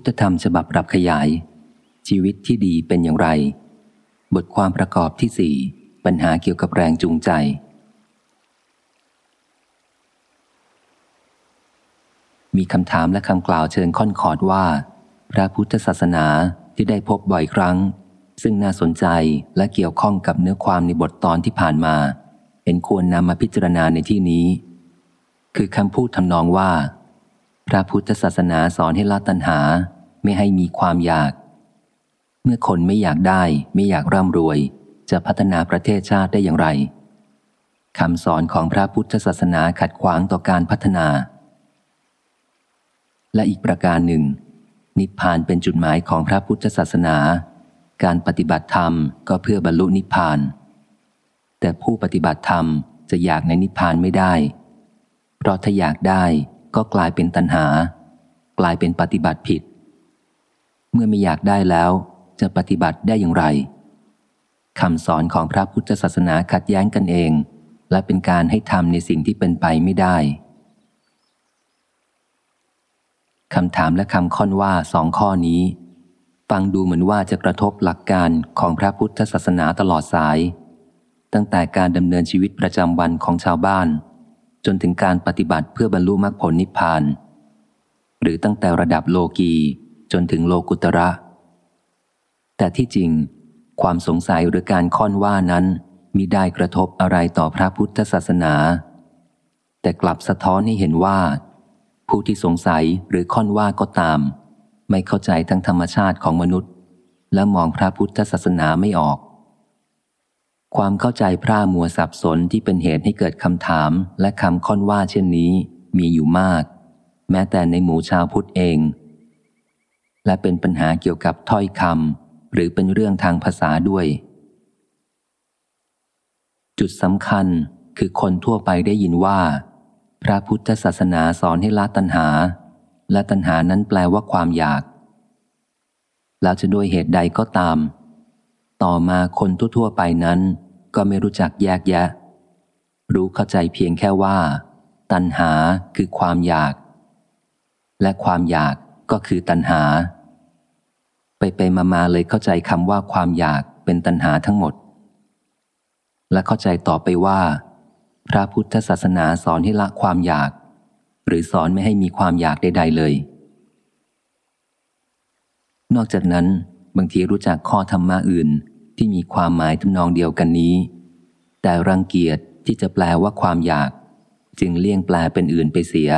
พุทธธรรมฉบับปรับขยาย ชีวิตที่ดีเป็นอย่างไร บทความประกอบที่สี่ปัญหาเกี่ยวกับแรงจูงใจ มีคำถามและคำกล่าวเชิญค่อนขอดว่า พระพุทธศาสนาที่ได้พบบ่อยครั้ง ซึ่งน่าสนใจและเกี่ยวข้องกับเนื้อความในบทตอนที่ผ่านมาเห็นควรนำมาพิจารณาในที่นี้ คือคำพูดทำนองว่า พระพุทธศาสนาสอนให้ละตัณหาไม่ให้มีความอยาก เมื่อคนไม่อยากได้ไม่อยากร่ำรวย จะพัฒนาประเทศชาติได้อย่างไรคำสอนของพระพุทธศาสนาขัดขวางต่อการพัฒนา และอีกประการหนึ่ง นิพพานเป็นจุดหมายของพระพุทธศาสนา การปฏิบัติธรรมก็เพื่อบรรลุนิพพาน แต่ผู้ปฏิบัติธรรมจะอยากในนิพพานไม่ได้ เพราะถ้าอยากได้ ก็กลายเป็นตัณหา กลายเป็นปฏิบัติผิด เมื่อไม่อยากได้แล้วจะปฏิบัติได้อย่างไรคำสอนของพระพุทธศาสนาขัดแย้งกันเอง และเป็นการให้ทำในสิ่งที่เป็นไปไม่ได้คำถามและคำค้อนว่าสองข้อนี้ ฟังดูเหมือนว่าจะกระทบหลักการของพระพุทธศาสนาตลอดสาย ตั้งแต่การดำเนินชีวิตประจำวันของชาวบ้าน จนถึงการปฏิบัติเพื่อบรรลุมรรคผลนิพพาน หรือตั้งแต่ระดับโลกีจนถึงโลกุตระ แต่ที่จริง ความสงสัยหรือการค้อนว่านั้นมิได้กระทบอะไรต่อพระพุทธศาสนา แต่กลับสะท้อนให้เห็นว่า ผู้ที่สงสัยหรือค้อนว่าก็ตาม ไม่เข้าใจทั้งธรรมชาติของมนุษย์ และมองพระพุทธศาสนาไม่ออก ความเข้าใจพร่ามัวสับสนที่เป็นเหตุให้เกิดคำถามและคำค้อนว่าเช่นนี้มีอยู่มาก แม้แต่ในหมู่ชาวพุทธเอง และเป็นปัญหาเกี่ยวกับถ้อยคำหรือเป็นเรื่องทางภาษาด้วย จุดสำคัญคือคนทั่วไปได้ยินว่า พระพุทธศาสนาสอนให้ละตัณหา และตัณหานั้นแปลว่าความอยาก แล้วจะด้วยเหตุใดก็ตาม ต่อมาคนทั่วๆไปนั้น ก็ไม่รู้จักแยกแยะ รู้เข้าใจเพียงแค่ว่า ตัณหาคือความอยาก และความอยากก็คือตัณหา ไปไปมามาเลยเข้าใจคำว่าความอยากเป็นตัณหาทั้งหมด และเข้าใจต่อไปว่า พระพุทธศาสนาสอนให้ละความอยาก หรือสอนไม่ให้มีความอยากใด ๆ เลย นอกจากนั้นบางทีรู้จักข้อธรรมะอื่น ที่มีความหมายทำนองเดียวกันนี้ แต่รังเกียจที่จะแปลว่าความอยาก จึงเลี่ยงแปลเป็นอื่นไปเสีย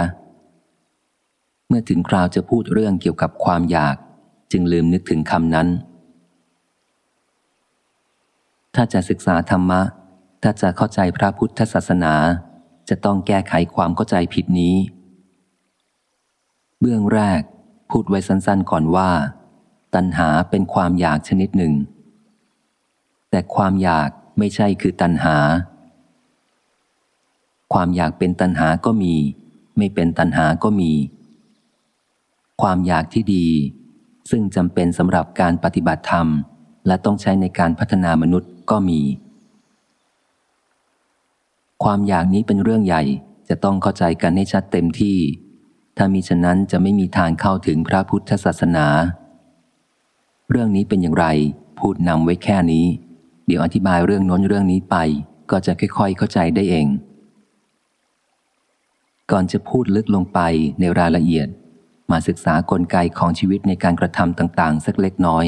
เมื่อถึงคราวจะพูดเรื่องเกี่ยวกับความอยาก จึงลืมนึกถึงคำนั้น ถ้าจะศึกษาธรรมะ ถ้าจะเข้าใจพระพุทธศาสนา จะต้องแก้ไขความเข้าใจผิดนี้ เบื้องแรกพูดไว้สั้นๆก่อนว่า ตัณหาเป็นความอยากชนิดหนึ่ง แต่ความอยากไม่ใช่คือตัณหา ความอยากเป็นตัณหาก็มี ไม่เป็นตัณหาก็มี ความอยากที่ดี ซึ่งจำเป็นสำหรับการปฏิบัติธรรม และต้องใช้ในการพัฒนามนุษย์ก็มี ความอยากนี้เป็นเรื่องใหญ่จะต้องเข้าใจกันให้ชัดเต็มที่ ถ้ามีฉะนั้นจะไม่มีทางเข้าถึงพระพุทธศาสนา เรื่องนี้เป็นอย่างไร พูดนำไว้แค่นี้ ดี๋ยวอธิบายเรื่องน้นเรื่องนี้ไป ก็จะค่อยๆ เข้าใจได้เอง ก่อนจะพูดลึกลงไปในรายละเอียด มาศึกษากลไกของชีวิตในการกระทำต่างๆ สักเล็กน้อย